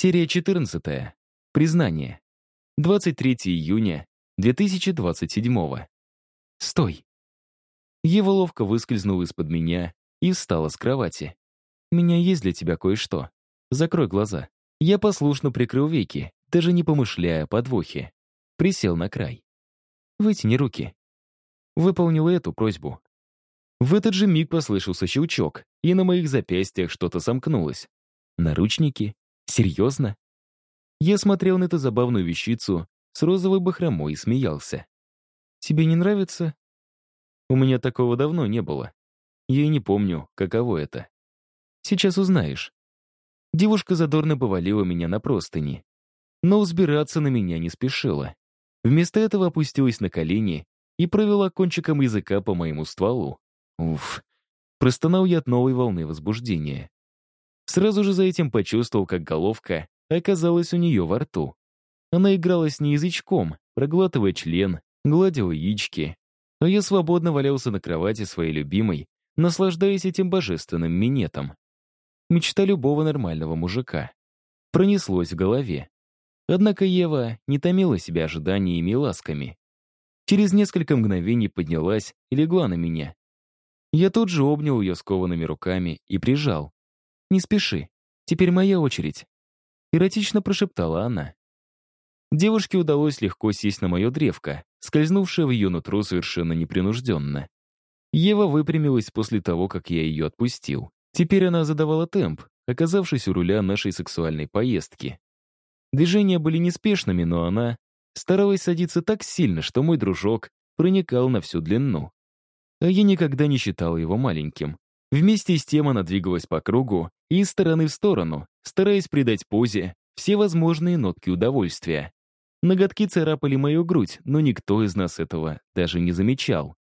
Серия 14. Признание. 23 июня 2027. Стой. Ева ловко выскользнула из-под меня и встала с кровати. «У меня есть для тебя кое-что. Закрой глаза». Я послушно прикрыл веки, даже не помышляя о подвохе. Присел на край. «Вытяни руки». Выполнил эту просьбу. В этот же миг послышался щелчок, и на моих запястьях что-то сомкнулось. Наручники? Серьезно? Я смотрел на эту забавную вещицу с розовой бахромой и смеялся. «Тебе не нравится?» У меня такого давно не было. Я и не помню, каково это. Сейчас узнаешь. Девушка задорно повалила меня на простыни. Но взбираться на меня не спешила. Вместо этого опустилась на колени и провела кончиком языка по моему стволу. Уф. Простонал я от новой волны возбуждения. Сразу же за этим почувствовал, как головка оказалась у нее во рту. Она играла с ней язычком, проглатывая член, гладила яички, а я свободно валялся на кровати своей любимой, наслаждаясь этим божественным минетом. Мечта любого нормального мужика. Пронеслось в голове. Однако Ева не томила себя ожиданиями и ласками. Через несколько мгновений поднялась и легла на меня. Я тут же обнял ее скованными руками и прижал. «Не спеши, теперь моя очередь», — эротично прошептала она. Девушке удалось легко сесть на мое древко, скользнувшее в ее нутро совершенно непринужденно. Ева выпрямилась после того, как я ее отпустил. Теперь она задавала темп, оказавшись у руля нашей сексуальной поездки. Движения были неспешными, но она старалась садиться так сильно, что мой дружок проникал на всю длину. А я никогда не считал его маленьким. Вместе с тем она двигалась по кругу и из стороны в сторону, стараясь придать позе все возможные нотки удовольствия. Ноготки царапали мою грудь, но никто из нас этого даже не замечал.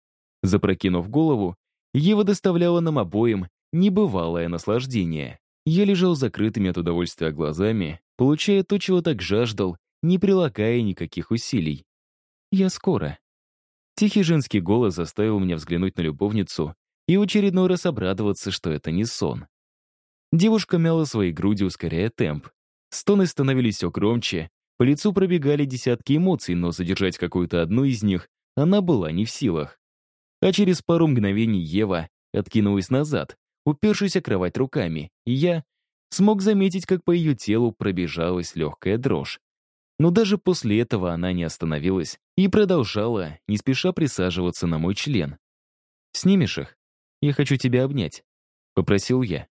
Запрокинув голову, Ева доставляла нам обоим небывалое наслаждение. Я лежал закрытыми от удовольствия глазами, получая то, чего так жаждал, не прилагая никаких усилий. «Я скоро». Тихий женский голос заставил меня взглянуть на любовницу и в очередной раз обрадоваться, что это не сон. Девушка мяла свои груди, ускоряя темп. Стоны становились все громче, по лицу пробегали десятки эмоций, но задержать какую-то одну из них она была не в силах. А через пару мгновений Ева откинулась назад, упершись о кровать руками, и я смог заметить, как по ее телу пробежалась легкая дрожь. Но даже после этого она не остановилась и продолжала, не спеша присаживаться на мой член. «Снимешь их? Я хочу тебя обнять», — попросил я.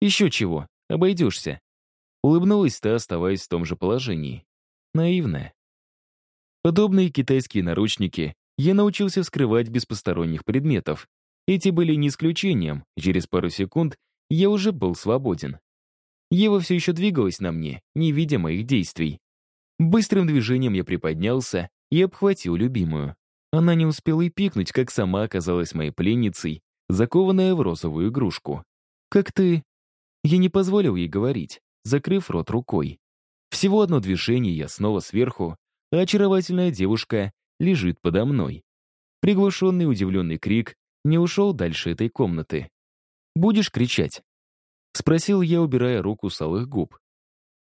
«Еще чего, обойдешься», Улыбнулась та, оставаясь в том же положении. Наивная. Подобные китайские наручники я научился вскрывать без посторонних предметов. Эти были не исключением, через пару секунд я уже был свободен. Ева все еще двигалась на мне, не видя моих действий. Быстрым движением я приподнялся и обхватил любимую. Она не успела и пикнуть, как сама оказалась моей пленницей, закованная в розовую игрушку. «Как ты...» Я не позволил ей говорить закрыв рот рукой. Всего одно движение, я снова сверху, а очаровательная девушка лежит подо мной. Приглушенный удивленный крик не ушел дальше этой комнаты. «Будешь кричать?» — спросил я, убирая руку с алых губ.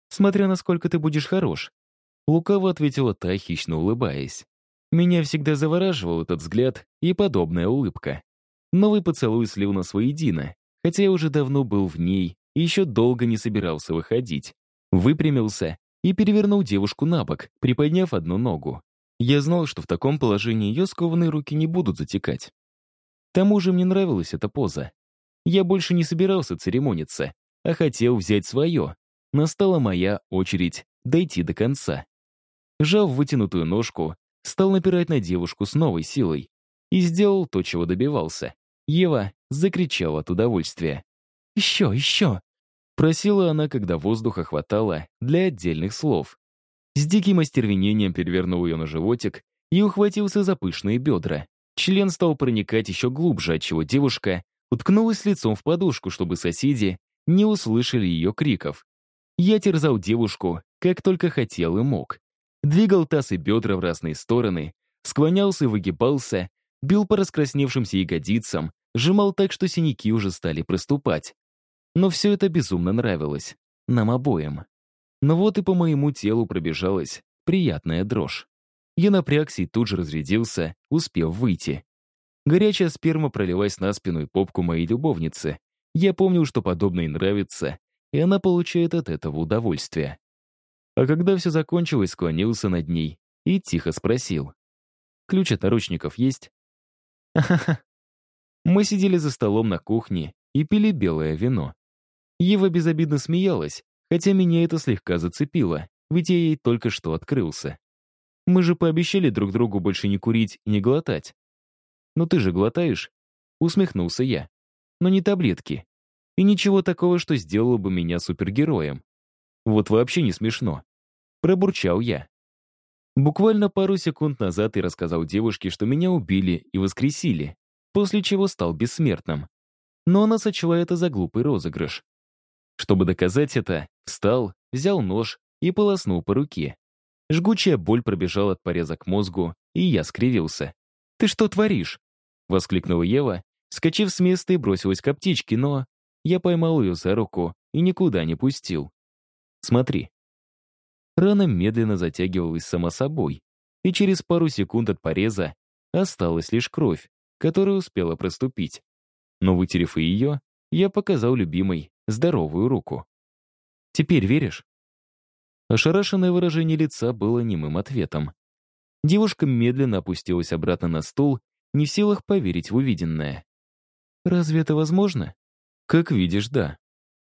«Смотря насколько ты будешь хорош», — лукаво ответила та, хищно улыбаясь. Меня всегда завораживал этот взгляд и подобная улыбка. Новый поцелуй слил нас воедино, хотя я уже давно был в ней и еще долго не собирался выходить. Выпрямился и перевернул девушку на бок, приподняв одну ногу. Я знал, что в таком положении ее скованные руки не будут затекать. К тому же мне нравилась эта поза. Я больше не собирался церемониться, а хотел взять свое. Настала моя очередь дойти до конца. Жав вытянутую ножку, стал напирать на девушку с новой силой и сделал то, чего добивался. Ева закричала от удовольствия. «Еще, еще!» Просила она, когда воздуха хватало для отдельных слов. С диким остервенением перевернул ее на животик и ухватился за пышные бедра. Член стал проникать еще глубже, отчего девушка уткнулась лицом в подушку, чтобы соседи не услышали ее криков. Я терзал девушку, как только хотел и мог. Двигал таз и бедра в разные стороны, склонялся и выгибался, бил по раскрасневшимся ягодицам, сжимал так, что синяки уже стали проступать. Но все это безумно нравилось. Нам обоим. Но вот и по моему телу пробежалась приятная дрожь. Я напрягся и тут же разрядился, успев выйти. Горячая сперма пролилась на спину и попку моей любовницы. Я помнил, что подобное нравится, и она получает от этого удовольствие. А когда все закончилось, склонился над ней и тихо спросил. «Ключ от наручников есть?» «Ха-ха-ха». Мы сидели за столом на кухне и пили белое вино. Ева безобидно смеялась, хотя меня это слегка зацепило, ведь я ей только что открылся. Мы же пообещали друг другу больше не курить и не глотать. «Ну ты же глотаешь?» Усмехнулся я. «Но не таблетки. И ничего такого, что сделало бы меня супергероем. Вот вообще не смешно». Пробурчал я. Буквально пару секунд назад я рассказал девушке, что меня убили и воскресили, после чего стал бессмертным. Но она сочла это за глупый розыгрыш. Чтобы доказать это, встал, взял нож и полоснул по руке. Жгучая боль пробежала от пореза к мозгу, и я скривился. «Ты что творишь?» — воскликнула Ева, скачив с места и бросилась к аптечке, но я поймал ее за руку и никуда не пустил. «Смотри». Рана медленно затягивалась сама собой, и через пару секунд от пореза осталась лишь кровь, которая успела проступить. Но вытерев ее, я показал любимой здоровую руку. «Теперь веришь?» Ошарашенное выражение лица было немым ответом. Девушка медленно опустилась обратно на стул, не в силах поверить в увиденное. «Разве это возможно?» «Как видишь, да.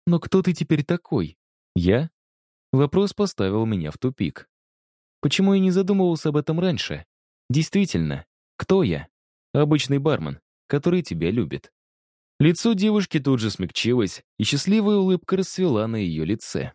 Но кто ты теперь такой? Я?» Вопрос поставил меня в тупик. Почему я не задумывался об этом раньше? Действительно, кто я? Обычный бармен, который тебя любит. Лицо девушки тут же смягчилось, и счастливая улыбка расцвела на ее лице.